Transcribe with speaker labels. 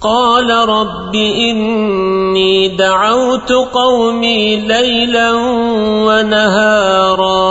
Speaker 1: قال رب إني دعوت قومي ليلا ونهارا.